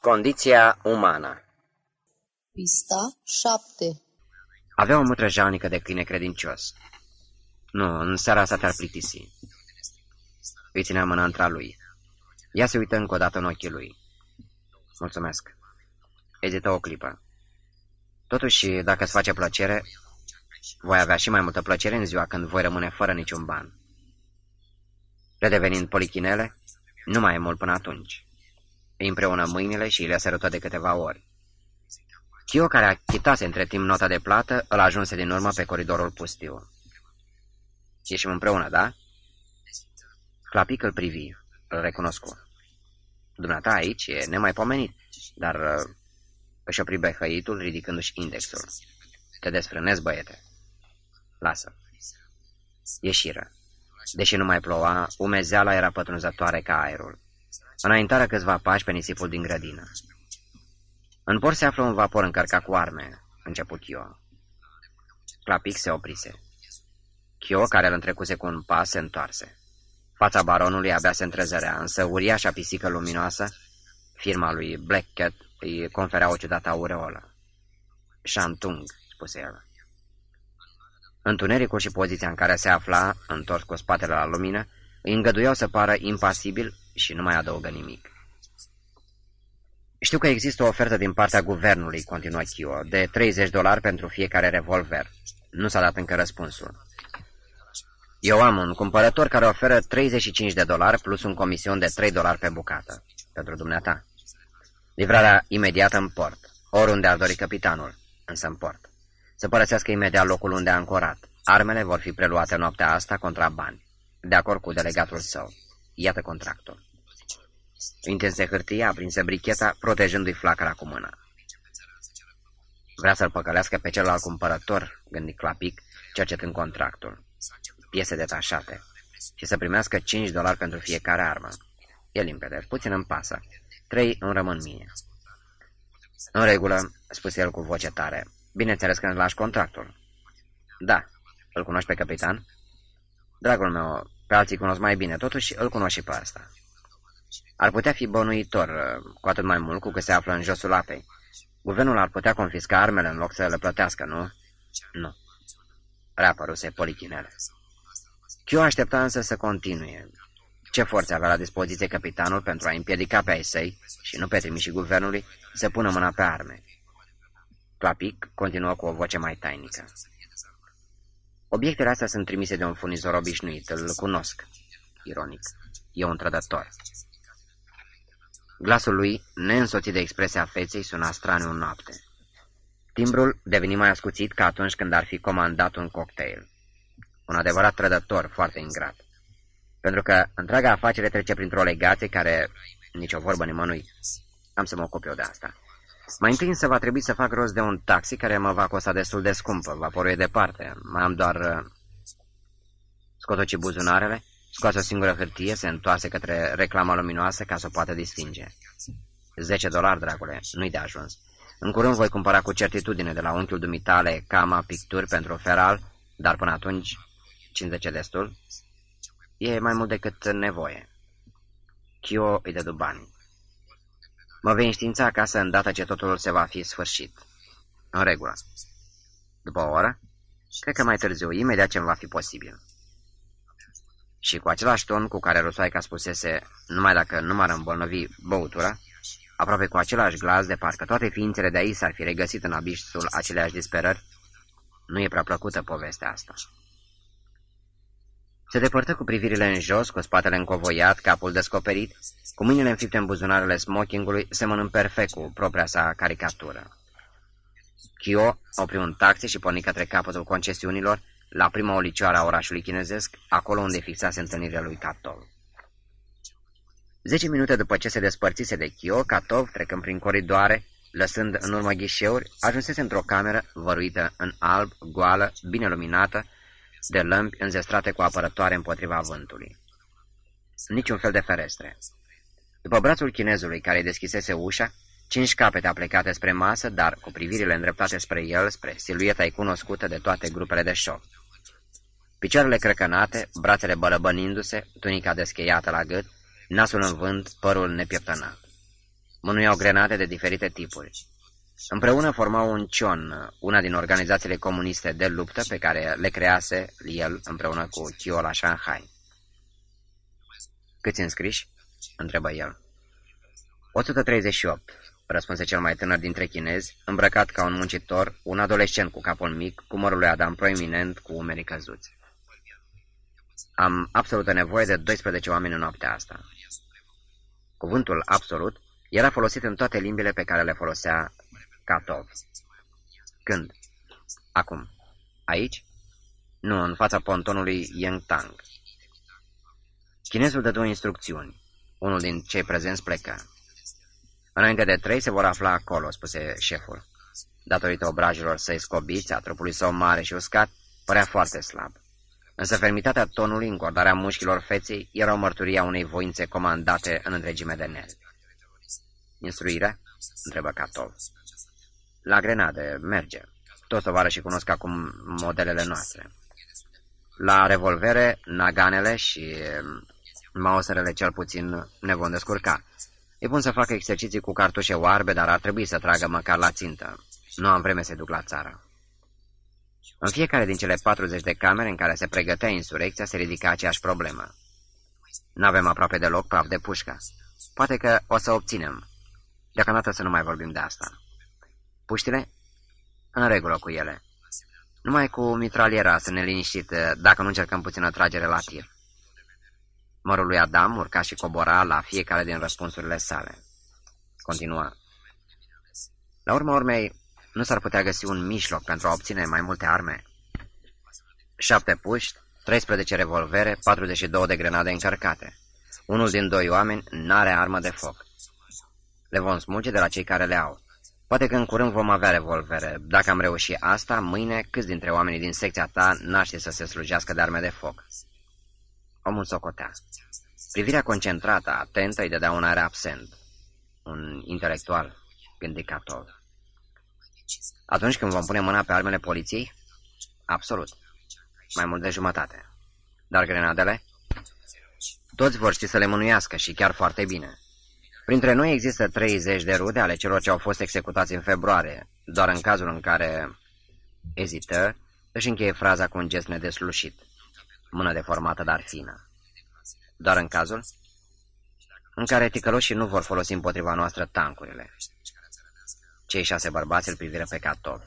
Condiția umană Pista 7 Avea o mutră jalnică de câine credincios. Nu, în seara asta te-ar plictisi. Îi ținea mâna între lui. Ea se uită încă o dată în ochii lui. Mulțumesc. Ezită o clipă. Totuși, dacă îți face plăcere, voi avea și mai multă plăcere în ziua când voi rămâne fără niciun ban. Redevenind polichinele, nu mai e mult până atunci. Îi împreună mâinile și le sărută de câteva ori. Chio, care achitase între timp nota de plată, îl ajunse din urmă pe coridorul pustiu. Ieșim împreună, da? Clapic îl privi, îl recunoscu. Dumneata aici e nemaipomenit, dar uh, își opri behăitul ridicându-și indexul. Te desfrânezi, băiete. Lasă. Ieșiră. Deși nu mai ploua, umezeala era pătrunzătoare ca aerul. Înaintarea câțiva pași pe nisipul din grădină. În port se află un vapor încărcat cu arme, început Chio. Clapic se oprise. Chio, care îl întrecuse cu un pas, se întoarse. Fața baronului abia se întrezărea, însă uriașa pisică luminoasă, firma lui Black Cat, îi conferea o ciudată aureolă. Shantung, spuse el. Întunericul și poziția în care se afla, întors cu spatele la lumină, îi îngăduiau să pară impasibil și nu mai adăugă nimic. Știu că există o ofertă din partea guvernului, continuă Chio, de 30 dolari pentru fiecare revolver. Nu s-a dat încă răspunsul. Eu am un cumpărător care oferă 35 de dolari plus un comision de 3 dolari pe bucată. Pentru dumneata. Livrarea imediată în port, oriunde ar dori capitanul, însă în port. Să părăsească imediat locul unde a ancorat. Armele vor fi preluate noaptea asta contra bani, de acord cu delegatul său. Iată contractul. Intense hârtia, aprinse bricheta, protejându-i flacăra cu mâna. Vrea să-l păcălească pe celălalt cumpărător, gândi Clapic, cercetând contractul. Piese detașate. Și să primească 5 dolari pentru fiecare armă. E limpede, puțin îmi pasă. Trei îmi rămân mie. În regulă, spuse el cu voce tare. Bineînțeles că îmi lași contractul. Da. Îl cunoști pe capitan? Dragul meu, pe alții cunosc mai bine, totuși îl cunosc și pe asta. Ar putea fi bănuitor, cu atât mai mult cu că se află în josul apei. Guvernul ar putea confisca armele în loc să le plătească, nu? Nu. Reapăruse polichinele. Chiu aștepta însă să continue. Ce forțe avea la dispoziție capitanul pentru a împiedica pe ai săi, și nu pe trimișii guvernului, să pună mâna pe arme? Clapic continuă cu o voce mai tainică. Obiectele astea sunt trimise de un furnizor obișnuit, îl cunosc. Ironic. E un trădător. Glasul lui, neînsoțit de expresia feței, suna straniu în noapte. Timbrul deveni mai ascuțit ca atunci când ar fi comandat un cocktail. Un adevărat trădător, foarte ingrat. Pentru că întreaga afacere trece printr-o legație care, nicio vorbă nimănui, am să mă ocup eu de asta. Mai întâi însă va trebui să fac rost de un taxi care mă va costa destul de scumpă. Vaporul e departe. Mai am doar... Uh, scotoci buzunarele, scoase o singură hârtie, se întoarse către reclama luminoasă ca să o poată distinge. 10 dolari, dragule, nu-i de ajuns. În curând voi cumpăra cu certitudine de la unchiul dumitale cama picturi pentru feral, dar până atunci 50 destul. E mai mult decât nevoie. Chio îi dădu banii. Mă vei înștiința acasă îndată ce totul se va fi sfârșit. În regulă. După o oră? Cred că mai târziu, imediat ce va fi posibil. Și cu același ton cu care Rusoaica spusese, numai dacă nu m-ar îmbolnăvi băutura, aproape cu același glas de parcă toate ființele de aici s-ar fi regăsit în abișsul aceleași disperări, nu e prea plăcută povestea asta. Se depărtă cu privirile în jos, cu spatele încovoiat, capul descoperit, cu mâinile înfipte în buzunarele smokingului, semănând perfect cu propria sa caricatură. Kyo opri un taxi și porni către capătul concesiunilor, la prima olicioară a orașului chinezesc, acolo unde fixase întâlnirea lui Katov. Zece minute după ce se despărțise de Kyo, Katov, trecând prin coridoare, lăsând în urmă ghișeuri, ajunsese într-o cameră văruită în alb, goală, bine luminată, de lămpi înzestrate cu apărătoare împotriva vântului. Niciun fel de ferestre. După brațul chinezului care deschisese ușa, cinci capete aplecate spre masă, dar cu privirile îndreptate spre el, spre silueta cunoscută de toate grupele de șoc. Picioarele crăcănate, brațele bărăbănindu-se, tunica descheiată la gât, nasul în vânt, părul nepieptănat. Mânuiau grenade de diferite tipuri. Împreună formau un cion, una din organizațiile comuniste de luptă pe care le crease el împreună cu Chio la Shanghai. Câți înscriși? întrebă el. 138, răspunse cel mai tânăr dintre chinezi, îmbrăcat ca un muncitor, un adolescent cu capul mic, cu mărul lui Adam proeminent, cu umerii căzuți. Am absolută nevoie de 12 oameni în noaptea asta. Cuvântul absolut era folosit în toate limbile pe care le folosea Katov. Când? Acum. Aici? Nu, în fața pontonului Yangtang. Chinezul dădu instrucțiuni. Unul din cei prezenți plecă. Înainte de trei se vor afla acolo, spuse șeful. Datorită obrajilor săi scobiți, a trupului său mare și uscat, părea foarte slab. Însă fermitatea tonului, încordarea mușchilor feței, era o mărturie a unei voințe comandate în întregime de nervi. Instruire? întrebă Catov. La grenade, merge. Toți și cunosc acum modelele noastre. La revolvere, naganele și mauserele cel puțin ne vom descurca. E bun să facă exerciții cu cartușe oarbe, dar ar trebui să tragă măcar la țintă. Nu am vreme să duc la țară. În fiecare din cele 40 de camere în care se pregătea insurecția se ridica aceeași problemă. N-avem aproape deloc praf de pușcă. Poate că o să obținem. Deocamdată să nu mai vorbim de asta. Puștile? În regulă cu ele. Numai cu mitraliera să ne liniștit dacă nu încercăm puțină tragere la tir. Mărul lui Adam urca și cobora la fiecare din răspunsurile sale. Continua. La urma urmei, nu s-ar putea găsi un mijloc pentru a obține mai multe arme? Șapte puști, 13 revolvere, 42 de grenade încărcate. Unul din doi oameni n-are armă de foc. Le vom smulge de la cei care le au. Poate că în curând vom avea revolvere. Dacă am reușit asta, mâine câți dintre oamenii din secția ta n să se slujească de arme de foc? Omul socotea. Privirea concentrată, atentă, îi dădea un aer absent. Un intelectual, gândi Catov. Atunci când vom pune mâna pe armele poliției? Absolut. Mai mult de jumătate. Dar grenadele? Toți vor ști să le mânuiască și chiar foarte bine. Printre noi există 30 de rude ale celor ce au fost executați în februarie, doar în cazul în care ezită, își încheie fraza cu un gest nedeslușit, mână deformată, dar fină. Doar în cazul în care ticăloșii nu vor folosi împotriva noastră tancurile. Cei șase bărbați îl priviră pe Catov.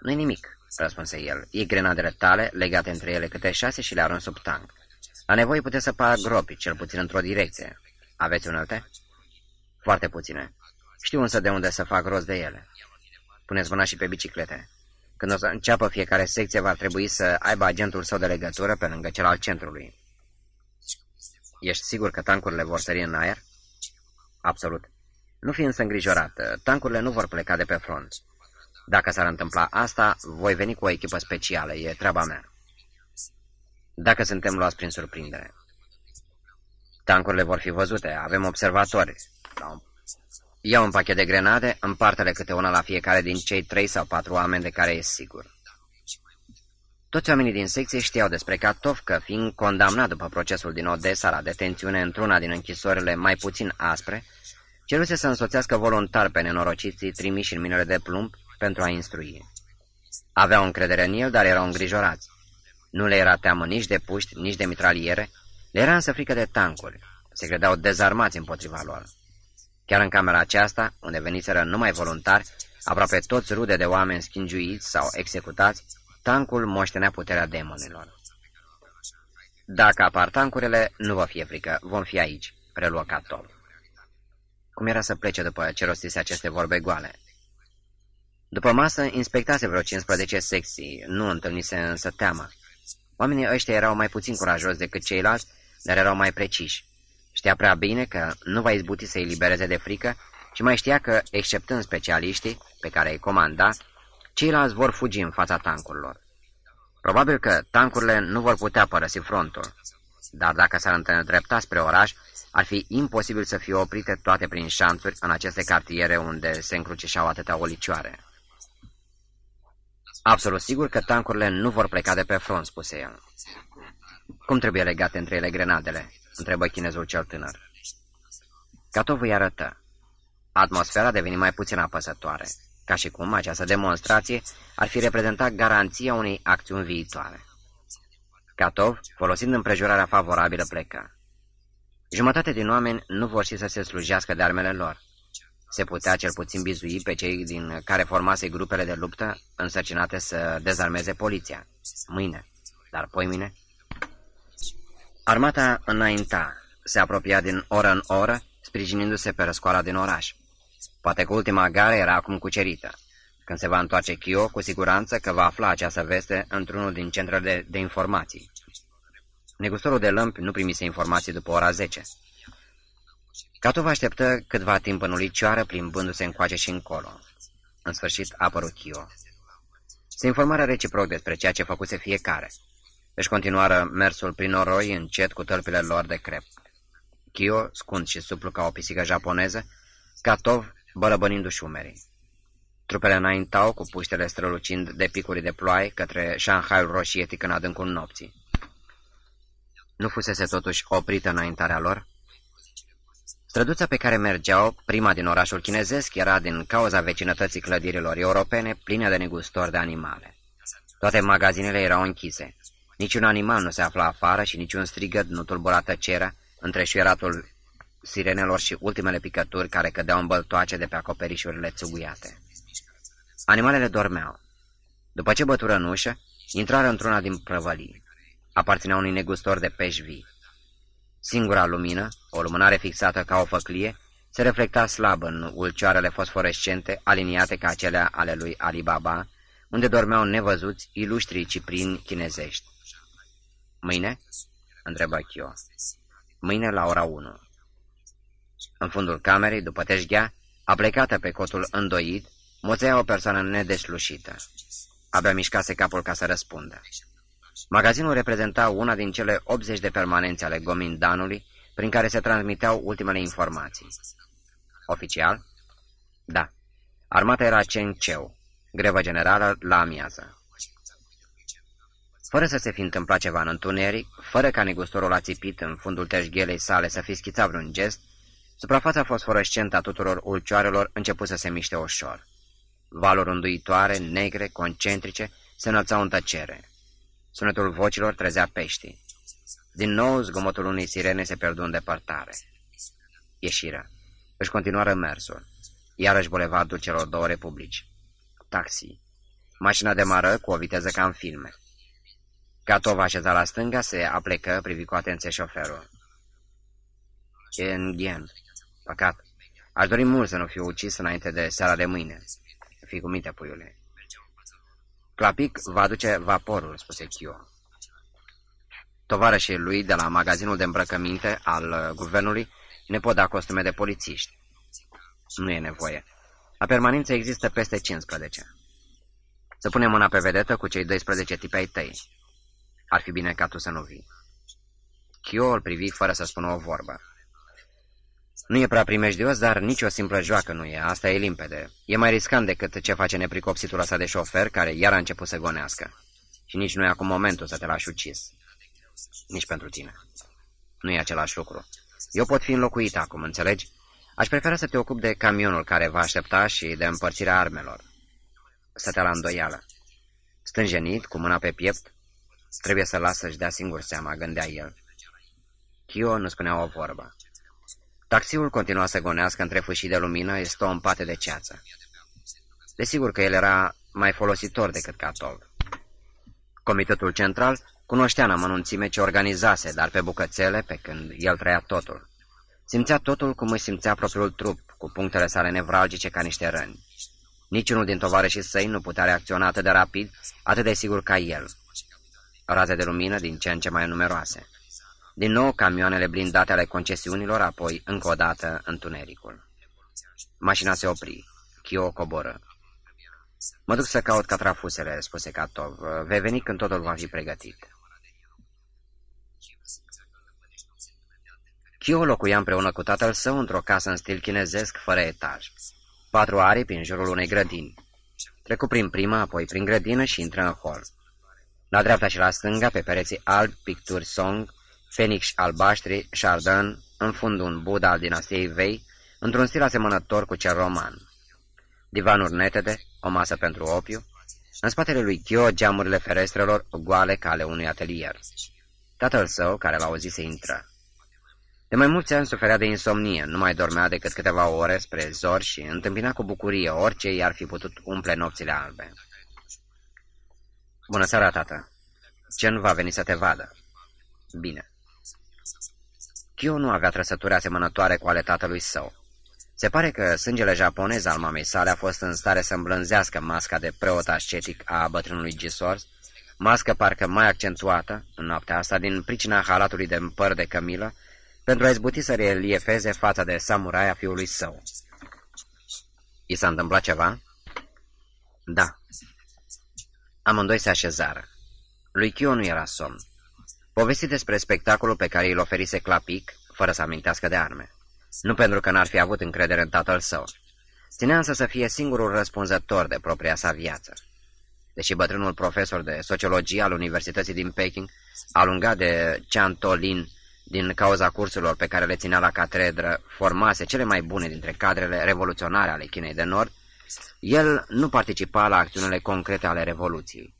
Nu-i nimic, răspunse el. E grenadele tale, legate între ele câte șase și le arunc sub tank. La nevoie puteți să pară gropi, cel puțin într-o direcție. Aveți unelte? Foarte puține. Știu însă de unde să fac rost de ele. Puneți mâna și pe biciclete. Când o să înceapă fiecare secție, va trebui să aibă agentul său de legătură pe lângă cel al centrului. Ești sigur că tancurile vor sări în aer? Absolut. Nu fi însă îngrijorată, tancurile nu vor pleca de pe front. Dacă s-ar întâmpla asta, voi veni cu o echipă specială, e treaba mea. Dacă suntem luați prin surprindere. Tancurile vor fi văzute, avem observatori. Iau un pachet de grenade, împarte-le câte una la fiecare din cei trei sau patru oameni de care e sigur. Toți oamenii din secție știau despre Katov că, fiind condamnat după procesul din Odessa la detențiune într-una din închisorile mai puțin aspre, ceruse să însoțească voluntar pe nenorociții trimiși în minele de plumb pentru a instrui. Aveau încredere în el, dar erau îngrijorați. Nu le era teamă nici de puști, nici de mitraliere, le era însă frică de tancuri. Se credeau dezarmați împotriva lor. Chiar în camera aceasta, unde veniseră numai voluntari, aproape toți rude de oameni schingiuiți sau executați, tancul moștenea puterea demonilor. Dacă apar tancurile, nu vă fie frică, vom fi aici, preluă Catov. Cum era să plece după ce rostise aceste vorbe goale? După masă, inspectase vreo 15 secții, nu întâlnise însă teamă. Oamenii ăștia erau mai puțin curajoși decât ceilalți, dar erau mai preciși. Știa prea bine că nu va izbuti să-i libereze de frică, ci mai știa că, exceptând specialiștii pe care îi comanda, ceilalți vor fugi în fața tancurilor. Probabil că tancurile nu vor putea părăsi frontul, dar dacă s-ar îndrepta spre oraș, ar fi imposibil să fie oprite toate prin șanțuri în aceste cartiere unde se încrucișau atâtea olicioare. Absolut sigur că tancurile nu vor pleca de pe front, spuse el. Cum trebuie legate între ele grenadele?" întrebă chinezul cel tânăr. Catov îi arătă. Atmosfera deveni mai puțin apăsătoare, ca și cum această demonstrație ar fi reprezentat garanția unei acțiuni viitoare. Catov, folosind împrejurarea favorabilă, plecă. Jumătate din oameni nu vor și să se slujească de armele lor. Se putea cel puțin bizui pe cei din care formase grupele de luptă însărcinate să dezarmeze poliția. Mâine, dar mâine. Armata înainta, se apropia din oră în oră, sprijinindu-se pe răscoala din oraș. Poate că ultima gare era acum cucerită. Când se va întoarce Chio, cu siguranță că va afla această veste într-unul din centrele de, de informații. Negustorul de lămpi nu primise informații după ora 10. Catov așteptă câtva timp în ulicioară, plimbându-se încoace și încolo. În sfârșit a apărut Chio. Se informară reciproc despre ceea ce făcuse fiecare. Își continuară mersul prin oroi încet cu tălpile lor de crep. Chio, scund și suplu ca o pisică japoneză, Catov bălăbănindu-și umerii. Trupele înaintau cu puștele strălucind de picuri de ploaie către Shanghaiul roșietic în adâncul nopții. Nu fusese totuși oprită înaintarea lor? Străduța pe care mergeau, prima din orașul chinezesc, era din cauza vecinătății clădirilor europene pline de negustori de animale. Toate magazinele erau închise. Niciun animal nu se afla afară și niciun strigăt nu tulbura tăcerea între șuieratul sirenelor și ultimele picături care cădeau în băltoace de pe acoperișurile țuguiate. Animalele dormeau. După ce bătură în ușă, intrară într-una din prăvălii. Aparținea unui negustor de pești vii. Singura lumină, o lumânare fixată ca o făclie, se reflecta slab în ulcioarele fosforescente, aliniate ca acelea ale lui Alibaba, unde dormeau nevăzuți iluștrii ciprini chinezești. Mâine?" întrebă Chio. Mâine la ora 1. În fundul camerei, după teșghea, aplecată pe cotul îndoit, moțea o persoană nedeslușită. Abia mișcase capul ca să răspundă. Magazinul reprezenta una din cele 80 de permanențe ale Gomindanului, prin care se transmiteau ultimele informații. Oficial? Da. Armata era Cenceu, grevă generală la amiază. Fără să se fi întâmplat ceva în întuneric, fără ca negustorul a țipit în fundul teșghelei sale să fi schițat vreun gest, suprafața fosforescentă a tuturor ulcioarelor început să se miște ușor. Valuri înduitoare, negre, concentrice, se înălțau în tăcere. Sunetul vocilor trezea peștii. Din nou, zgomotul unei sirene se pierdu în depărtare. Ieșirea. Își continuară mersul. Iarăși bulevardul celor două republici. Taxi. Mașina demară cu o viteză ca în filme. Catova așeza la stânga, se aplecă, privi cu atenție șoferul. Enghen. Păcat. Aș dori mult să nu fiu ucis înainte de seara de mâine. Fii cu minte, puiule. Clapic va aduce vaporul, spuse Chio. Tovarășii lui de la magazinul de îmbrăcăminte al uh, guvernului ne pot da costume de polițiști. Nu e nevoie. La permanență există peste 15. Să punem mâna pe vedetă cu cei 12 tipi ai tăi. Ar fi bine ca tu să nu vii. Chio îl privi fără să spună o vorbă. Nu e prea primejdios, dar nici o simplă joacă nu e, asta e limpede. E mai riscant decât ce face nepricopsitul ăsta de șofer, care iar a început să gonească. Și nici nu e acum momentul să te lași ucis. Nici pentru tine. Nu e același lucru. Eu pot fi înlocuit acum, înțelegi? Aș prefera să te ocup de camionul care va aștepta și de împărțirea armelor. Să te la îndoială. Stânjenit, cu mâna pe piept, trebuie să lasă să-și dea singur seama, gândea el. Chio nu spunea o vorbă. Taxiul continua să gonească între fâșii de lumină estompate de ceață. Desigur că el era mai folositor decât Catov. Comitetul central cunoștea în amănunțime ce organizase, dar pe bucățele, pe când el trăia totul. Simțea totul cum își simțea propriul trup, cu punctele sale nevralgice ca niște răni. Niciunul din tovarășii săi nu putea reacționa atât de rapid, atât de sigur ca el. Raze de lumină din ce în ce mai numeroase. Din nou camioanele blindate ale concesiunilor, apoi încă o dată întunericul. Mașina se opri. Chio coboră. Mă duc să caut catrafusele, spuse Katov. Vei veni când totul va fi pregătit. Chio locuia împreună cu tatăl său într-o casă în stil chinezesc, fără etaj. Patru aripi în jurul unei grădini. Trecu prin prima, apoi prin grădină și intră în hol. La dreapta și la stânga, pe pereții albi, picturi song, fenix albaștri, Chardin, în fund un Buddha al dinastiei Vei, într-un stil asemănător cu cel roman. Divanuri netede, o masă pentru opiu, în spatele lui Chio geamurile ferestrelor goale ca ale unui atelier. Tatăl său, care l-a auzit, se intră. De mai mulți ani suferea de insomnie, nu mai dormea decât câteva ore spre zor și întâmpina cu bucurie orice i-ar fi putut umple nopțile albe. Bună seara, tată! Ce nu va veni să te vadă? Bine. Kyo nu avea trăsături asemănătoare cu ale tatălui său. Se pare că sângele japonez al mamei sale a fost în stare să îmblânzească masca de preot ascetic a bătrânului Gisors, mască parcă mai accentuată, în noaptea asta, din pricina halatului de păr de cămilă, pentru a izbuti să reliefeze fața de samurai a fiului său. I s-a întâmplat ceva? Da. Amândoi se așezară. Lui Chio nu era somn. Povesti despre spectacolul pe care îl oferise Clapic, fără să amintească de arme. Nu pentru că n-ar fi avut încredere în tatăl său. Ținea însă să fie singurul răspunzător de propria sa viață. Deși bătrânul profesor de sociologie al Universității din Peking, alungat de Tolin din cauza cursurilor pe care le ținea la catedră, formase cele mai bune dintre cadrele revoluționare ale Chinei de Nord, el nu participa la acțiunile concrete ale Revoluției.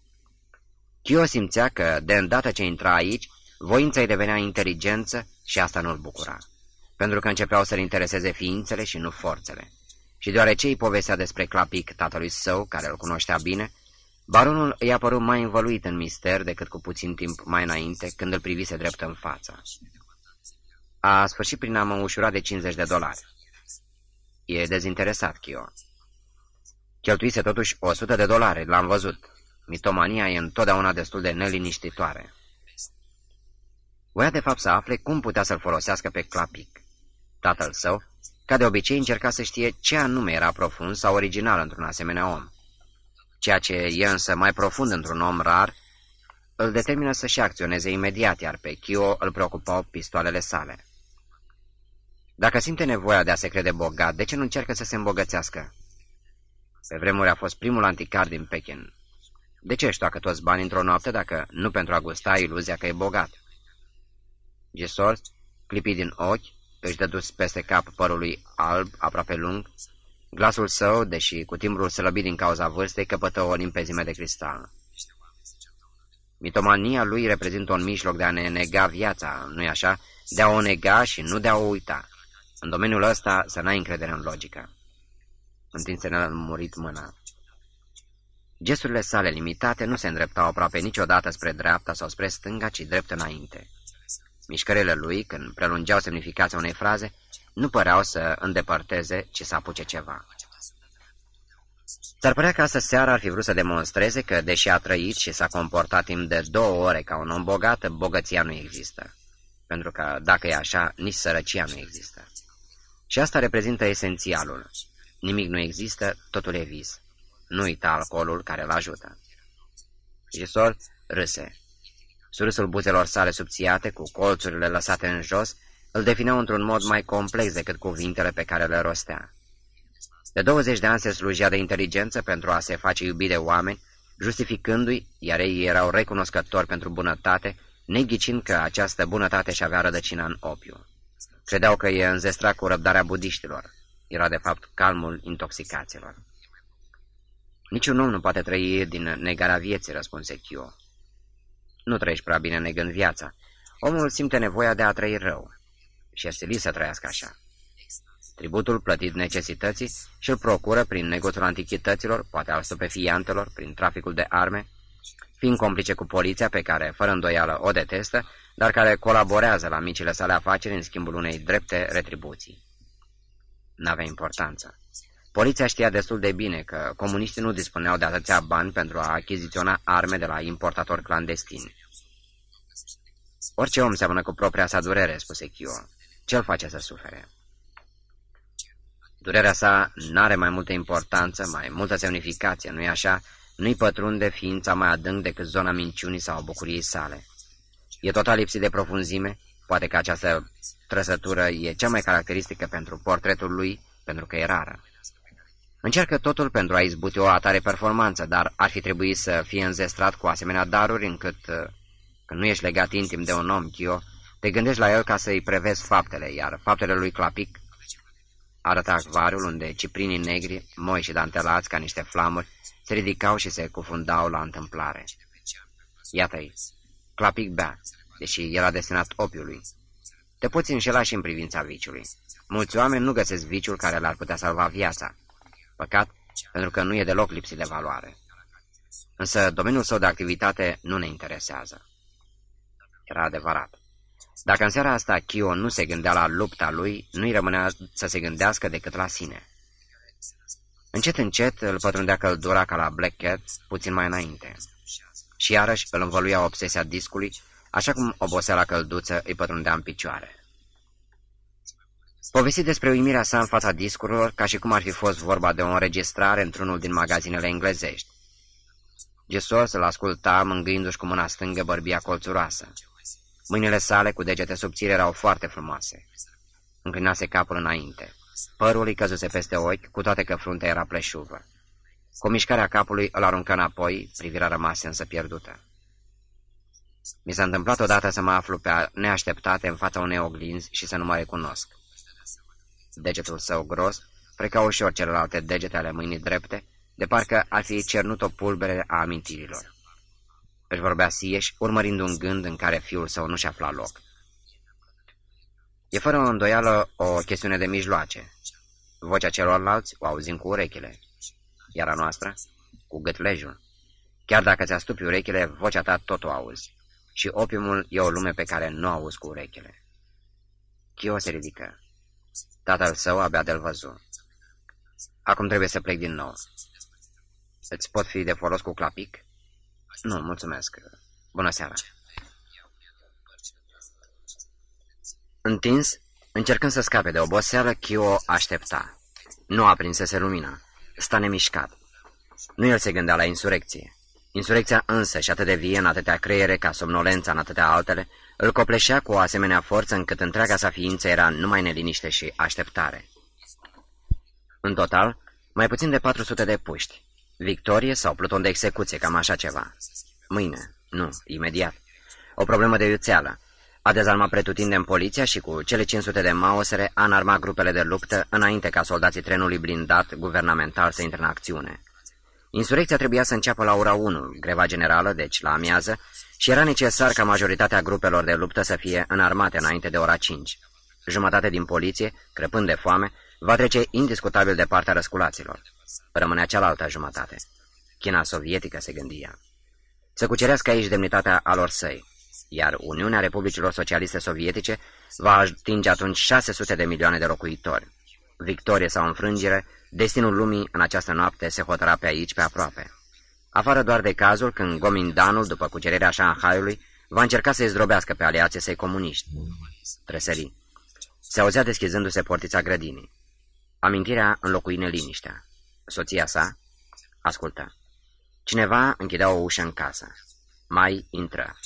Chio simțea că, de îndată ce intra aici, voința îi devenea inteligență și asta nu-l bucura, pentru că începeau să-l intereseze ființele și nu forțele. Și deoarece îi povestea despre Clapic, tatălui său, care îl cunoștea bine, baronul i-a părut mai învăluit în mister decât cu puțin timp mai înainte, când îl privise drept în față. A sfârșit prin a mă ușura de 50 de dolari. E dezinteresat, Chio. Cheltuise totuși 100 de dolari, l-am văzut. Mitomania e întotdeauna destul de neliniștitoare. Voia de fapt să afle cum putea să-l folosească pe Clapic. Tatăl său, ca de obicei, încerca să știe ce anume era profund sau original într-un asemenea om. Ceea ce e însă mai profund într-un om rar, îl determină să-și acționeze imediat, iar pe Chio îl preocupau pistoalele sale. Dacă simte nevoia de a se crede bogat, de ce nu încearcă să se îmbogățească? Pe vremuri a fost primul anticar din Pekin. De ce își toacă toți bani într-o noapte dacă nu pentru a gusta iluzia că e bogat? Gisors, clipit din ochi, își dă dus peste cap părului alb, aproape lung. Glasul său, deși cu timbrul slăbit din cauza vârstei, căpătă o limpezime de cristal. Mitomania lui reprezintă un mijloc de a ne nega viața, nu-i așa? De a o nega și nu de a o uita. În domeniul ăsta să n-ai încredere în logică. Întinse murit mâna. Gesturile sale limitate nu se îndreptau aproape niciodată spre dreapta sau spre stânga, ci drept înainte. Mișcările lui, când prelungeau semnificația unei fraze, nu păreau să îndepărteze, ci să apuce ceva. S-ar părea că astă seara ar fi vrut să demonstreze că, deși a trăit și s-a comportat timp de două ore ca un om bogat, bogăția nu există. Pentru că, dacă e așa, nici sărăcia nu există. Și asta reprezintă esențialul. Nimic nu există, totul e vis. Nu uita alcoolul care îl ajută. Gisol râse. Surâsul buzelor sale subțiate, cu colțurile lăsate în jos, îl defineau într-un mod mai complex decât cuvintele pe care le rostea. De 20 de ani se slujea de inteligență pentru a se face iubit de oameni, justificându-i, iar ei erau recunoscători pentru bunătate, neghicind că această bunătate și avea rădăcina în opiu. Credeau că e înzestrat cu răbdarea budiștilor. Era de fapt calmul intoxicaților. Niciun om nu poate trăi din negarea vieții, răspunse Chio. Nu trăiești prea bine negând viața. Omul simte nevoia de a trăi rău și este li să trăiască așa. Tributul plătit necesității și îl procură prin negoțul antichităților, poate al stupefiantelor, prin traficul de arme, fiind complice cu poliția pe care, fără îndoială, o detestă, dar care colaborează la micile sale afaceri în schimbul unei drepte retribuții. N-avea importanță. Poliția știa destul de bine că comuniștii nu dispuneau de atâția bani pentru a achiziționa arme de la importatori clandestini. Orice om seamănă cu propria sa durere, spuse Chio. Ce-l face să sufere? Durerea sa n-are mai multă importanță, mai multă semnificație, nu-i așa? Nu-i pătrunde ființa mai adânc decât zona minciunii sau bucuriei sale. E total lipsit de profunzime, poate că această trăsătură e cea mai caracteristică pentru portretul lui, pentru că e rară. Încearcă totul pentru a izbuti o atare performanță, dar ar fi trebuit să fie înzestrat cu asemenea daruri încât, uh, când nu ești legat intim de un om, Chio, te gândești la el ca să-i prevezi faptele, iar faptele lui Clapic Arăta acvariul unde ciprinii negri, moi și dantelați ca niște flamuri, se ridicau și se cufundau la întâmplare. Iată-i, clapic bea, deși era destinat opiului. Te poți înșela și în privința viciului. Mulți oameni nu găsesc viciul care le-ar putea salva viața. Păcat, pentru că nu e deloc lipsit de valoare. Însă domeniul său de activitate nu ne interesează. Era adevărat. Dacă în seara asta Chio nu se gândea la lupta lui, nu-i rămânea să se gândească decât la sine. Încet, încet îl pătrundea căldura ca la Black Cat puțin mai înainte. Și iarăși îl învăluia obsesia discului, așa cum oboseala călduță îi pătrundea în picioare. Povesti despre uimirea sa în fața discurilor, ca și cum ar fi fost vorba de o înregistrare într-unul din magazinele englezești. Gesor să-l asculta, mângâindu-și cu mâna stângă bărbia colțuroasă. Mâinile sale cu degete subțire erau foarte frumoase. Înclinase capul înainte. Părul îi căzuse peste ochi, cu toate că fruntea era pleșuvă. Cu mișcarea capului îl aruncă înapoi, privirea rămase însă pierdută. Mi s-a întâmplat odată să mă aflu pe neașteptate în fața unei oglinzi și să nu mă recunosc. Degetul său gros preca ușor celelalte degete ale mâinii drepte, de parcă ar fi cernut o pulbere a amintirilor. Își vorbea sieș, urmărind un gând în care fiul său nu și afla loc. E fără o îndoială o chestiune de mijloace. Vocea celorlalți o auzim cu urechile, iar a noastră cu gâtlejul. Chiar dacă ți-a stupi urechile, vocea ta tot o auzi. Și opiumul e o lume pe care nu o auzi cu urechile. Chio se ridică. Tatăl său abia de-l văzu. Acum trebuie să plec din nou. Îți pot fi de folos cu clapic? Nu, mulțumesc. Bună seara. Întins, încercând să scape de oboseală, Chio aștepta. Nu aprinsese lumina. Sta nemișcat. Nu el se gândea la insurecție. Insurecția însă și atât de vie în atâtea creiere ca somnolența în atâtea altele, îl copleșea cu o asemenea forță încât întreaga sa ființă era numai neliniște și așteptare. În total, mai puțin de 400 de puști, victorie sau pluton de execuție, cam așa ceva. Mâine, nu, imediat. O problemă de iuțeală. A dezarmat pretutindem poliția și cu cele 500 de maosere a înarmat grupele de luptă înainte ca soldații trenului blindat guvernamental să intre în acțiune. Insurecția trebuia să înceapă la ora 1, greva generală, deci la amiază, și era necesar ca majoritatea grupelor de luptă să fie înarmate înainte de ora 5. Jumătate din poliție, crăpând de foame, va trece indiscutabil de partea răsculaților. Rămânea cealaltă jumătate. China sovietică se gândia. Să cucerească aici demnitatea alor săi, iar Uniunea Republicilor Socialiste Sovietice va atinge atunci 600 de milioane de locuitori. Victorie sau înfrângere, destinul lumii în această noapte se hotăra pe aici, pe aproape. Afară doar de cazul când Gomindanul, după cucerirea Shanghaiului, va încerca să-i zdrobească pe aliații săi comuniști. Tresări. Se auzea deschizându-se portița grădinii. Amintirea înlocui neliniștea. Soția sa ascultă. Cineva închidea o ușă în casă. Mai intră.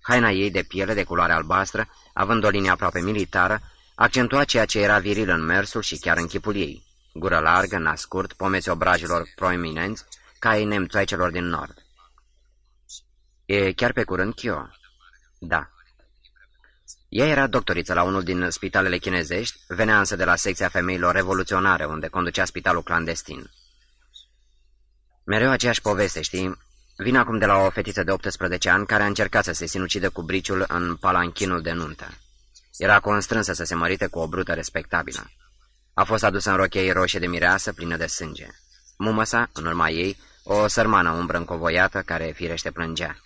Haina ei de piele de culoare albastră, având o linie aproape militară, accentua ceea ce era viril în mersul și chiar în chipul ei. Gură largă, nas scurt, pomeți obrajilor proeminenți, ca ai nemțoaicelor din nord. E chiar pe curând, Chio? Da. Ea era doctoriță la unul din spitalele chinezești, venea însă de la secția femeilor revoluționare, unde conducea spitalul clandestin. Mereu aceeași poveste, știi? Vin acum de la o fetiță de 18 ani care a încercat să se sinucidă cu briciul în palanchinul de nuntă. Era constrânsă să se mărite cu o brută respectabilă. A fost adusă în rochei roșie de mireasă plină de sânge. Mumă sa, în urma ei, o sărmană umbră încovoiată care firește plângea.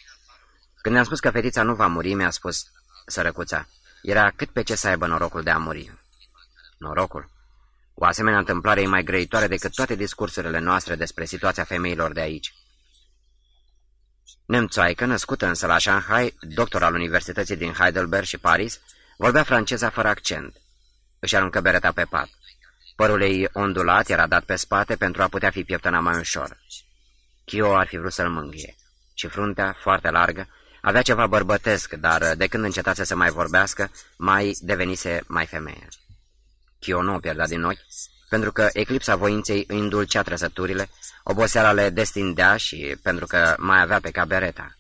Când i-am spus că fetița nu va muri, mi-a spus, sărăcuța, era cât pe ce să aibă norocul de a muri. Norocul? O asemenea întâmplare e mai grăitoare decât toate discursurile noastre despre situația femeilor de aici. Nemțoaică, născută însă la Shanghai, doctor al Universității din Heidelberg și Paris, vorbea franceza fără accent. Își aruncă bereta pe pat. Părul ei ondulat era dat pe spate pentru a putea fi pieptăna mai ușor. Chio ar fi vrut să-l mângâie. Și fruntea, foarte largă, avea ceva bărbătesc, dar de când încetase să mai vorbească, mai devenise mai femeie. Chio nu o pierda din ochi, pentru că eclipsa voinței îi îndulcea trăsăturile, oboseala le destindea și pentru că mai avea pe cabereta.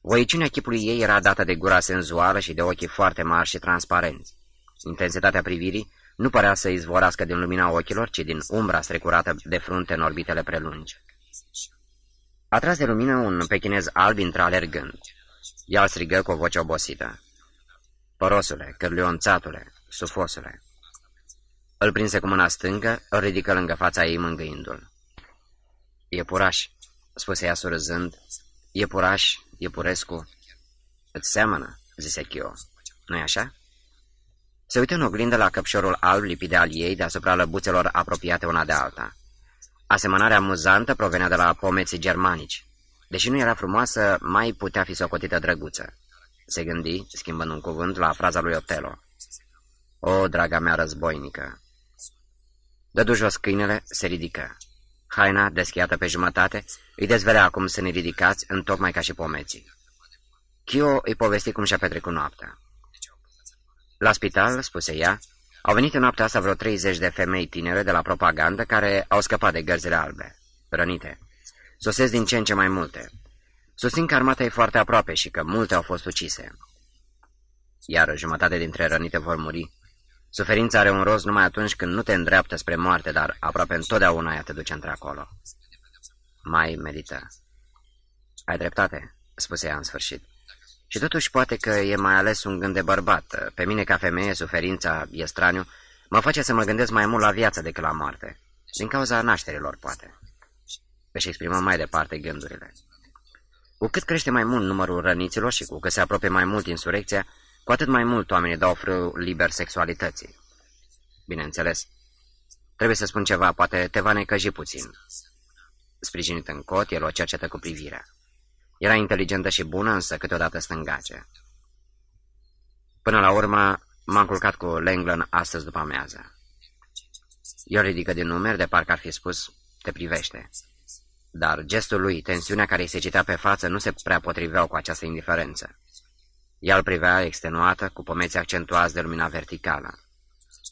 Voiciunea chipului ei era dată de gura senzuală și de ochii foarte mari și transparenți. Intensitatea privirii, nu părea să izvorască din lumina ochilor, ci din umbra strecurată de frunte în orbitele prelungi. Atras de lumină, un pechinez alb intra alergând. Ea strigă cu o voce obosită. Părosule, cârlionțatule, sufosule. Îl prinse cu mâna stângă, îl ridică lângă fața ei mângâindu-l. Iepuraș, spuse ea surâzând, iepuraș, iepurescu. Îți seamănă, zise Chio. Nu-i așa? Se uită în oglindă la căpșorul alb lipit de al ei deasupra lăbuțelor apropiate una de alta. Asemănarea amuzantă provenea de la pomeții germanici. Deși nu era frumoasă, mai putea fi socotită drăguță. Se gândi, schimbând un cuvânt, la fraza lui Otelo. O, draga mea războinică! Dădu jos câinele, se ridică. Haina, deschiată pe jumătate, îi dezvelea acum să ne ridicați, în tocmai ca și pomeții. Chio îi povesti cum și-a petrecut noaptea. La spital, spuse ea, au venit în noaptea asta vreo 30 de femei tinere de la propagandă care au scăpat de gărzile albe, rănite. Sosesc din ce în ce mai multe. Susțin că armata e foarte aproape și că multe au fost ucise. Iar jumătate dintre rănite vor muri. Suferința are un rost numai atunci când nu te îndreaptă spre moarte, dar aproape întotdeauna ea te duce într-acolo. Mai medită. Ai dreptate, spuse ea în sfârșit. Și totuși poate că e mai ales un gând de bărbat. Pe mine, ca femeie, suferința e straniu, mă face să mă gândesc mai mult la viață decât la moarte. Din cauza nașterilor, poate. Își exprimă mai departe gândurile. Cu cât crește mai mult numărul răniților și cu cât se apropie mai mult insurecția, cu atât mai mult oamenii dau frâu liber sexualității. Bineînțeles. Trebuie să spun ceva, poate te va necăji puțin. Sprijinit în cot, el o cercetă cu privirea. Era inteligentă și bună, însă câteodată stângace. Până la urmă, m-am culcat cu Langland astăzi după amiază. Eu ridică din numeri, de parcă ar fi spus, te privește. Dar gestul lui, tensiunea care îi se citea pe față, nu se prea potriveau cu această indiferență. El privea extenuată, cu pomeții accentuați de lumina verticală.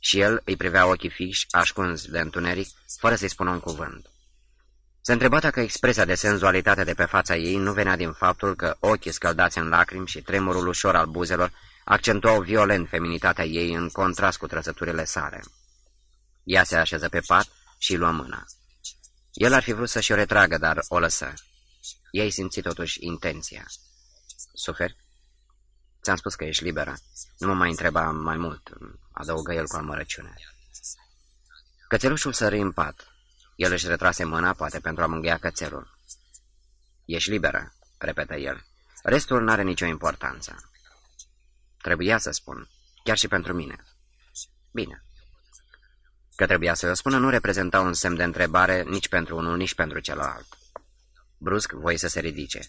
Și el îi privea ochii fixi, ascunzi de întuneric, fără să-i spună un cuvânt. Se întreba dacă expresia de senzualitate de pe fața ei nu venea din faptul că ochii scăldați în lacrimi și tremurul ușor al buzelor accentuau violent feminitatea ei în contrast cu trăsăturile sale. Ea se așeză pe pat și îi luă mâna. El ar fi vrut să-și o retragă, dar o lăsă. Ei simți totuși intenția. Suferi? Ți-am spus că ești liberă. Nu mă mai întreba mai mult, adăugă el cu amărăciune. Cățelușul sări în pat. El își retrase mâna, poate pentru a mângâia cățelul. Ești liberă, repetă el. Restul n-are nicio importanță. Trebuia să spun, chiar și pentru mine. Bine. Că trebuia să o spună nu reprezenta un semn de întrebare nici pentru unul, nici pentru celălalt. Brusc voi să se ridice.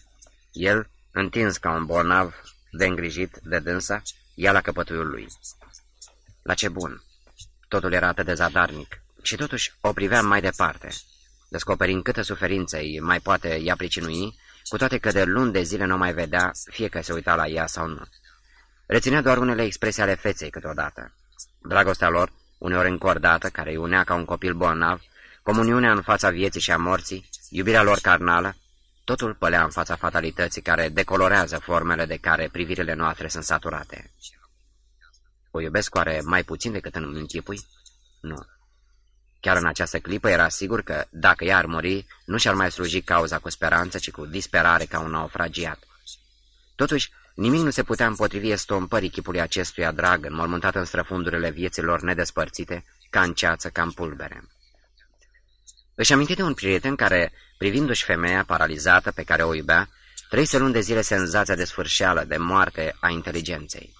El, întins ca un bolnav, de îngrijit de dânsa, ia la căpătuiul lui. La ce bun! Totul era atât de zadarnic și totuși o priveam mai departe, descoperind câtă suferință îi mai poate ea pricinui, cu toate că de luni de zile nu mai vedea, fie că se uita la ea sau nu. Reținea doar unele expresii ale feței câteodată. Dragostea lor, uneori încordată, care îi unea ca un copil bolnav, comuniunea în fața vieții și a morții, iubirea lor carnală, totul pălea în fața fatalității care decolorează formele de care privirile noastre sunt saturate. O iubesc oare mai puțin decât în închipui? Nu. Chiar în această clipă era sigur că, dacă ea ar muri, nu și-ar mai sluji cauza cu speranță, ci cu disperare ca un naufragiat. Totuși, nimic nu se putea împotrivi estompării chipului acestuia drag, înmormântat în străfundurile vieților nedespărțite, ca în ceață, ca în pulbere. Își aminti de un prieten care, privindu-și femeia paralizată pe care o iubea, trăise luni de zile senzația de sfârșeală, de moarte a inteligenței.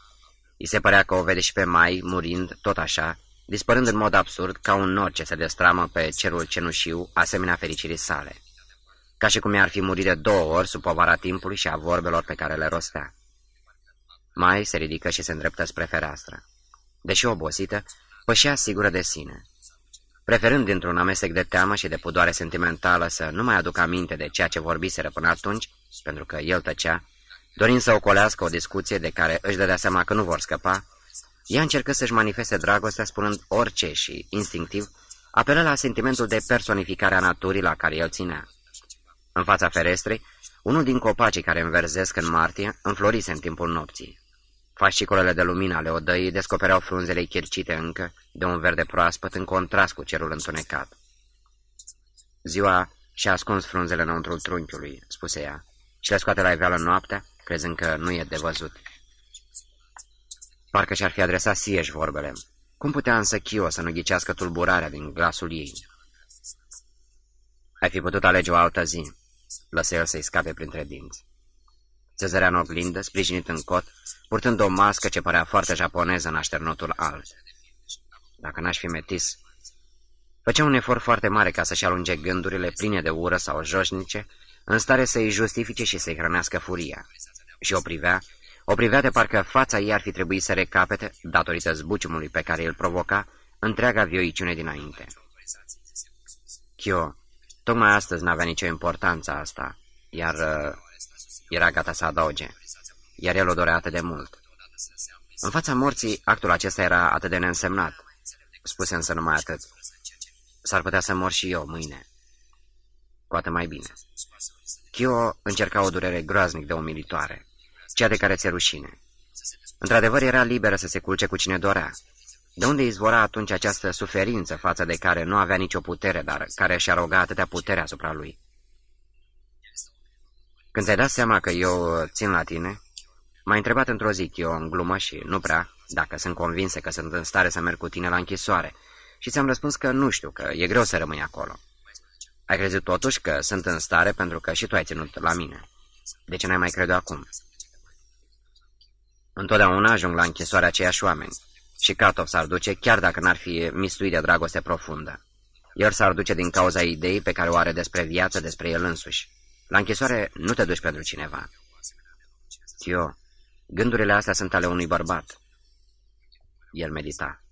I se părea că o vede și pe Mai, murind, tot așa, dispărând în mod absurd ca un nor ce se destramă pe cerul cenușiu, asemenea fericirii sale. Ca și cum i-ar fi murit de două ori sub povara timpului și a vorbelor pe care le rostea. Mai se ridică și se îndreptă spre fereastră. Deși obosită, pășea sigură de sine. Preferând dintr-un amestec de teamă și de pudoare sentimentală să nu mai aducă aminte de ceea ce vorbiseră până atunci, pentru că el tăcea, dorind să ocolească o discuție de care își dădea seama că nu vor scăpa, ea încercă să-și manifeste dragostea spunând orice și, instinctiv, apelă la sentimentul de personificare a naturii la care el ținea. În fața ferestrei, unul din copacii care înverzesc în martie înflorise în timpul nopții. Fascicolele de lumină ale odăii descopereau frunzele chircite încă de un verde proaspăt în contrast cu cerul întunecat. Ziua și-a ascuns frunzele înăuntrul trunchiului, spuse ea, și le scoate la iveală noaptea, crezând că nu e de văzut. Parcă și-ar fi adresat sieși vorbele. Cum putea însă Chio să nu ghicească tulburarea din glasul ei? Ai fi putut alege o altă zi, lăsă el să-i scape printre dinți. Se zărea în oglindă, sprijinit în cot, purtând o mască ce părea foarte japoneză în așternotul alb. Dacă n-aș fi metis, făcea un efort foarte mare ca să-și alunge gândurile pline de ură sau joșnice, în stare să-i justifice și să-i hrănească furia. Și o privea, o privea de parcă fața ei ar fi trebuit să recapete, datorită zbuciumului pe care îl provoca, întreaga vioiciune dinainte. Chio, tocmai astăzi n-avea nicio importanță asta, iar uh, era gata să adauge, iar el o dorea atât de mult. În fața morții, actul acesta era atât de neînsemnat. Spuse însă numai atât. S-ar putea să mor și eu mâine. Cu atât mai bine. Chio încerca o durere groaznic de umilitoare, cea de care ți-e rușine. Într-adevăr, era liberă să se culce cu cine dorea. De unde izvora atunci această suferință față de care nu avea nicio putere, dar care și-a rogat atâtea putere asupra lui? Când ți-ai dat seama că eu țin la tine, m-ai întrebat într-o zi eu în glumă și nu prea, dacă sunt convinsă că sunt în stare să merg cu tine la închisoare, și ți-am răspuns că nu știu, că e greu să rămâi acolo. Ai crezut totuși că sunt în stare pentru că și tu ai ținut la mine. De ce n-ai mai crezut acum? Întotdeauna ajung la închisoare aceiași oameni. Și Katov s-ar duce chiar dacă n-ar fi mistuit de dragoste profundă. El s-ar duce din cauza ideii pe care o are despre viață, despre el însuși. La închisoare nu te duci pentru cineva. Tio, gândurile astea sunt ale unui bărbat. El medita.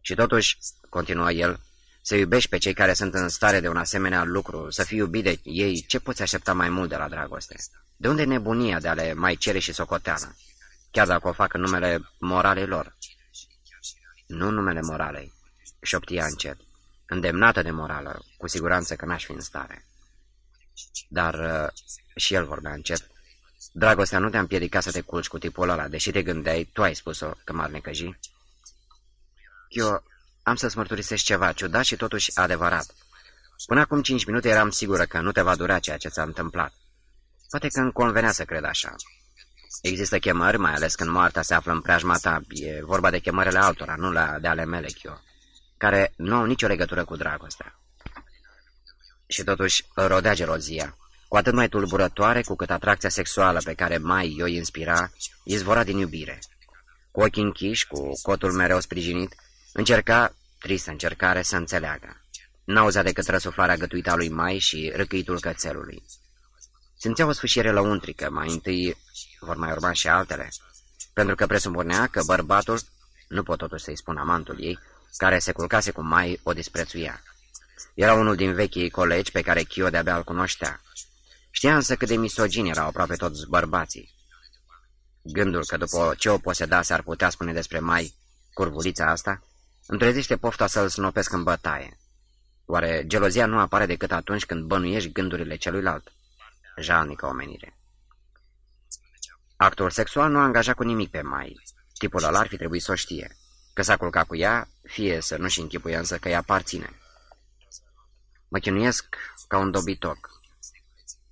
Și totuși, continuă el, să iubești pe cei care sunt în stare de un asemenea lucru, să fii iubit de ei, ce poți aștepta mai mult de la dragoste? De unde nebunia de a le mai cere și socoteală? Chiar dacă o fac în numele moralei lor. Nu numele moralei, șoptia încet. Îndemnată de morală, cu siguranță că n-aș fi în stare. Dar uh, și el vorbea încet. Dragostea nu te-a împiedicat să te culci cu tipul ăla, deși te gândeai, tu ai spus-o, că m-ar necăji. Eu am să-ți mărturisesc ceva ciudat și totuși adevărat. Până acum cinci minute eram sigură că nu te va dura ceea ce ți-a întâmplat. Poate că îmi convenea să cred așa. Există chemări, mai ales când moartea se află în preajma ta. E vorba de chemările altora, nu la de ale mele, Chio, care nu au nicio legătură cu dragostea. Și totuși rodea gelozia, cu atât mai tulburătoare cu cât atracția sexuală pe care mai o inspira izvora din iubire. Cu ochii închiși, cu cotul mereu sprijinit, încerca, tristă încercare, să înțeleagă. N-auzea decât răsuflarea gătuită a lui Mai și râcâitul cățelului. Simțea o sfârșire lăuntrică, mai întâi vor mai urma și altele, pentru că presupunea că bărbatul, nu pot totuși să-i spun amantul ei, care se culcase cu Mai, o disprețuia. Era unul din vechii colegi pe care Chio de-abia îl cunoștea. Știa însă cât de misogini erau aproape toți bărbații. Gândul că după ce o posedase ar putea spune despre Mai, curvulița asta, îmi trezește pofta să-l snopesc în bătaie. Oare gelozia nu apare decât atunci când bănuiești gândurile celuilalt? Jalnică omenire. Actul sexual nu a angajat cu nimic pe Mai. Tipul ăla ar fi trebuit să o știe. Că s-a culcat cu ea, fie să nu-și închipuie însă că ea aparține. Mă chinuiesc ca un dobitoc.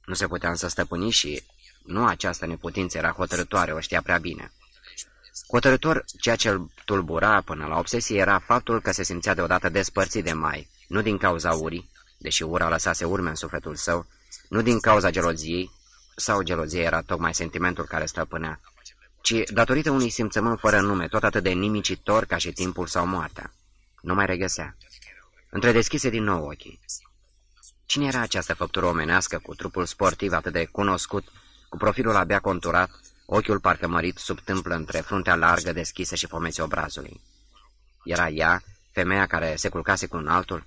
Nu se putea însă stăpâni și nu această neputință era hotărătoare, o știa prea bine. Hotărător, ceea ce îl tulbura până la obsesie era faptul că se simțea deodată despărțit de mai, nu din cauza urii, deși ura lăsase urme în sufletul său, nu din cauza geloziei, sau gelozia era tocmai sentimentul care stăpânea, ci datorită unui simțământ fără nume, tot atât de nimicitor ca și timpul sau moartea. Nu mai regăsea. Întredeschise din nou ochii. Cine era această făptură omenească cu trupul sportiv atât de cunoscut, cu profilul abia conturat, ochiul parcă mărit sub tâmplă între fruntea largă deschisă și pomeții obrazului? Era ea, femeia care se culcase cu un altul?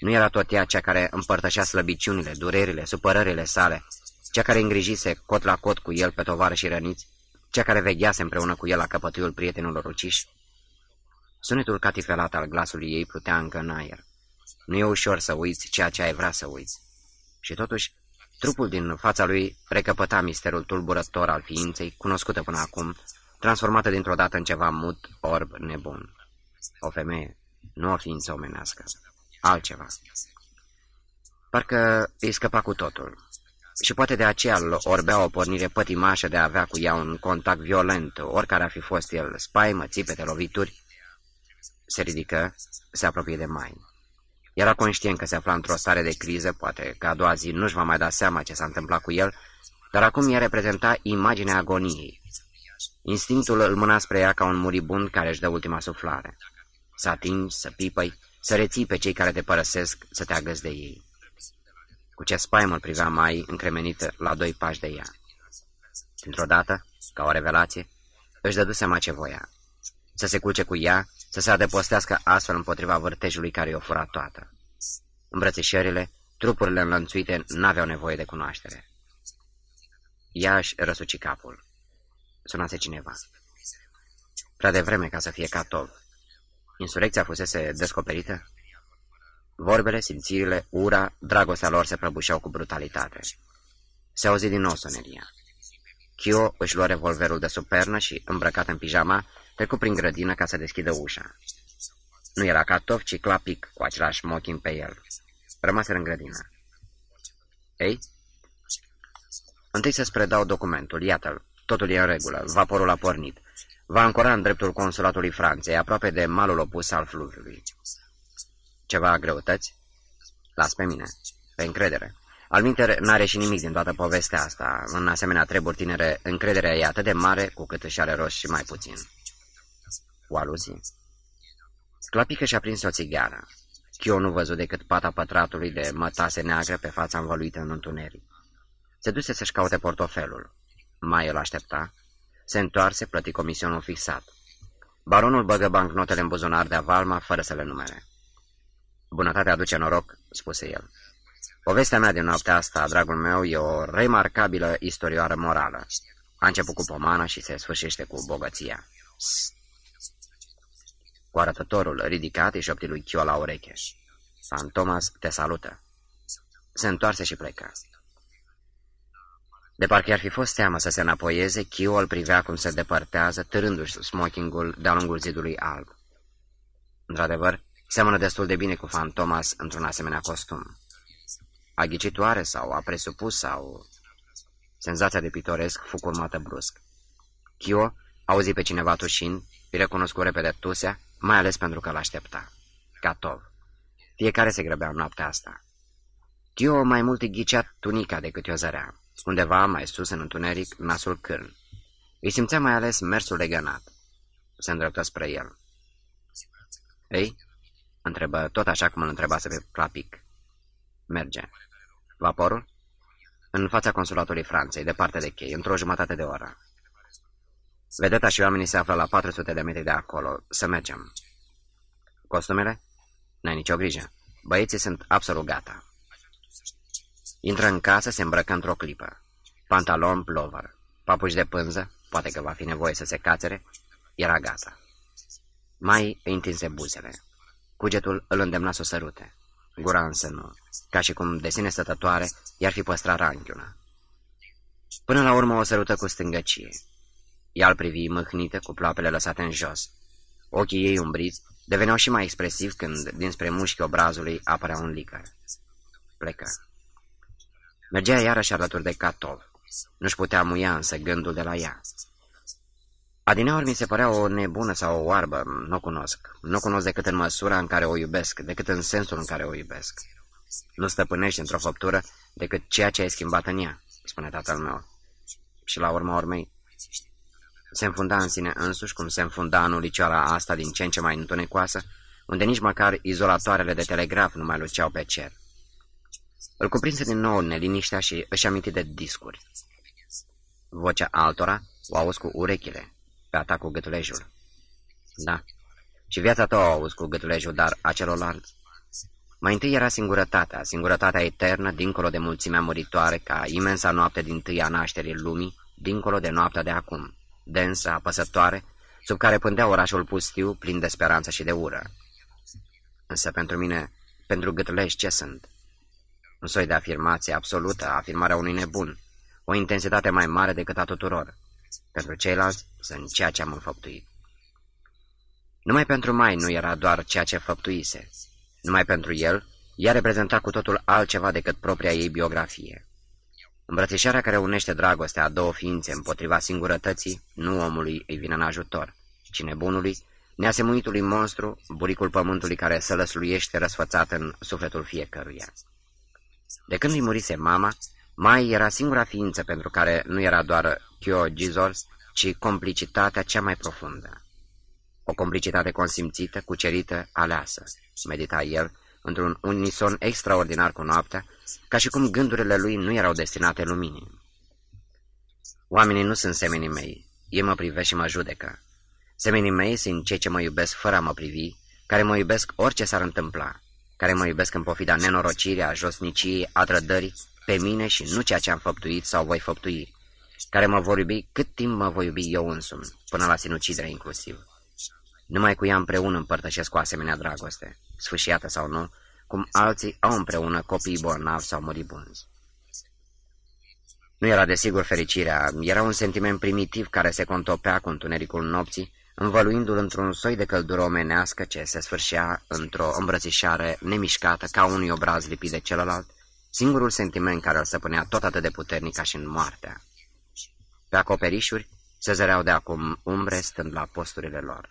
Nu era tot ea cea care împărtășea slăbiciunile, durerile, supărările sale, cea care îngrijise cot la cot cu el pe tovară și răniți, cea care veghease împreună cu el la căpătuiul prietenilor uciși? Sunetul catifelat al glasului ei plutea încă în aer. Nu e ușor să uiți ceea ce ai vrea să uiți. Și totuși, trupul din fața lui recăpăta misterul tulburător al ființei, cunoscută până acum, transformată dintr-o dată în ceva mut, orb, nebun. O femeie, nu o ființă omenească, altceva. Parcă îi scăpa cu totul. Și poate de aceea îl orbea o pornire pătimașă de a avea cu ea un contact violent, oricare ar fi fost el, spaimă, țipete, lovituri. Se ridică, se apropie de Mai. Era conștient că se afla într-o stare de criză, poate că a doua zi nu-și va mai da seama ce s-a întâmplat cu el, dar acum ea reprezenta imaginea agoniei. Instinctul îl mâna spre ea ca un muribund care își dă ultima suflare. Să atingi, să pipăi, să reții pe cei care te părăsesc, să te agăzi de ei. Cu ce spaimă îl privea mai încremenită la doi pași de ea. Dintr-o dată, ca o revelație, își dădu seama ce voia. Să se culce cu ea, să se adăpostească astfel împotriva vârtejului care i-o fura toată. Îmbrățișările, trupurile înlănțuite n-aveau nevoie de cunoaștere. Ea își răsuci capul. Sunase cineva. Prea devreme ca să fie Catov. Insurecția fusese descoperită? Vorbele, simțirile, ura, dragostea lor se prăbușeau cu brutalitate. Se auzi din nou soneria. Chio își luă revolverul de sub pernă și, îmbrăcat în pijama, trecu prin grădină ca să deschidă ușa. Nu era Catov, ci Clapic, cu același mochin pe el. Rămase în grădină. Ei? Întâi să-ți predau documentul, iată-l. Totul e în regulă, vaporul a pornit. Va ancora în dreptul consulatului Franței, aproape de malul opus al fluviului. Ceva greutăți? Las pe mine. Pe încredere. Alminter n-are și nimic din toată povestea asta. În asemenea treburi tinere, încrederea e atât de mare cu cât își are rost și mai puțin. O aluzie. Clapică și-a prins o țigară. Chio nu văzut decât pata pătratului de mătase neagră pe fața învăluită în întuneric. Se duse să-și caute portofelul. Mai el aștepta. Se întoarse, plăti comisionul fixat. Baronul băgă bancnotele în buzunar de avalma, fără să le numere. Bunătatea aduce noroc, spuse el. Povestea mea din noaptea asta, dragul meu, e o remarcabilă istorioară morală. A început cu pomană și se sfârșește cu bogăția. Cu arătătorul ridicat, își șopti lui Chio la ureche. San Thomas te salută. Se întoarse și plecă. De parcă ar fi fost teamă să se înapoieze, Chio îl privea cum se depărtează, târându-și smokingul de-a lungul zidului alb. Într-adevăr, seamănă destul de bine cu Fan Thomas într-un asemenea costum. A ghicit oare sau a presupus sau... Senzația de pitoresc fu curmată brusc. Chio auzi pe cineva tușind, îi recunoscu repede tusea, mai ales pentru că l-aștepta. Catov. Fiecare se grăbea în noaptea asta. Chio mai mult îi ghicea tunica decât o zărea. Undeva, mai sus în întuneric, nasul cârn. Îi simțea mai ales mersul legănat. Se îndreptă spre el. Ei? Întrebă tot așa cum îl întrebase pe Clapic. Merge. Vaporul? În fața consulatului Franței, departe de chei, într-o jumătate de oră. Vedeta și oamenii se află la 400 de metri de acolo. Să mergem. Costumele? N-ai nicio grijă. Băieții sunt absolut gata. Intră în casă, se îmbrăcă într-o clipă. Pantalon, plover, papuși de pânză, poate că va fi nevoie să se cațere, era gata. Mai îi întinse buzele. Cugetul îl îndemna să o sărute. Gura însă nu, ca și cum de sine stătătoare i-ar fi păstrat ranchiuna. Până la urmă o sărută cu stângăcie. Ea îl privi mâhnită, cu ploapele lăsate în jos. Ochii ei umbriți deveneau și mai expresivi când, dinspre mușchi obrazului, apărea un licăr. Plecă. Mergea iarăși alături de Catov. Nu-și putea muia însă gândul de la ea. Adineori mi se părea o nebună sau o oarbă, nu o cunosc. Nu o cunosc decât în măsura în care o iubesc, decât în sensul în care o iubesc. Nu stăpânești într-o făptură decât ceea ce ai schimbat în ea, spune tatăl meu. Și la urma urmei, se înfunda în sine însuși cum se înfunda în ulicioara asta din ce în ce mai întunecoasă, unde nici măcar izolatoarele de telegraf nu mai luceau pe cer. Îl cuprinse din nou neliniștea și își aminti de discuri. Vocea altora o auzi cu urechile, pe ta cu gâtulejul. Da, și viața ta o auzi cu gâtulejul, dar a celorlalți. Mai întâi era singurătatea, singurătatea eternă, dincolo de mulțimea muritoare, ca imensa noapte din tâia nașterii lumii, dincolo de noaptea de acum, densă, apăsătoare, sub care pândea orașul pustiu, plin de speranță și de ură. Însă pentru mine, pentru gâtlești, ce sunt? Un soi de afirmație absolută, afirmarea unui nebun, o intensitate mai mare decât a tuturor. Pentru ceilalți sunt ceea ce am înfăptuit. Numai pentru Mai nu era doar ceea ce făptuise. Numai pentru el, ea reprezenta cu totul altceva decât propria ei biografie. Îmbrățișarea care unește dragostea a două ființe împotriva singurătății, nu omului îi vine în ajutor, ci nebunului, neasemuitului monstru, buricul pământului care să lăsluiește răsfățat în sufletul fiecăruia. De când îi murise mama, Mai era singura ființă pentru care nu era doar Kyo Gizor, ci complicitatea cea mai profundă. O complicitate consimțită, cucerită, aleasă, medita el, într-un unison extraordinar cu noaptea, ca și cum gândurile lui nu erau destinate luminii. Oamenii nu sunt semenii mei, ei mă privesc și mă judecă. Semenii mei sunt cei ce mă iubesc fără a mă privi, care mă iubesc orice s-ar întâmpla, care mă iubesc în pofida nenorocirii, a josniciei, a trădării, pe mine și nu ceea ce am făptuit sau voi făptui, care mă vor iubi cât timp mă voi iubi eu însumi, până la sinucidere inclusiv. Numai cu ea împreună împărtășesc cu asemenea dragoste, sfâșiată sau nu, cum alții au împreună copiii bolnavi sau moribunzi. Nu era desigur fericirea, era un sentiment primitiv care se contopea cu întunericul nopții, învăluindu-l într-un soi de căldură omenească ce se sfârșea într-o îmbrățișare nemișcată ca unui obraz lipit de celălalt, singurul sentiment care îl săpânea tot atât de puternic ca și în moartea. Pe acoperișuri se zăreau de acum umbre stând la posturile lor.